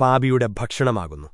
പാപിയുടെ ഭക്ഷണമാകുന്നു.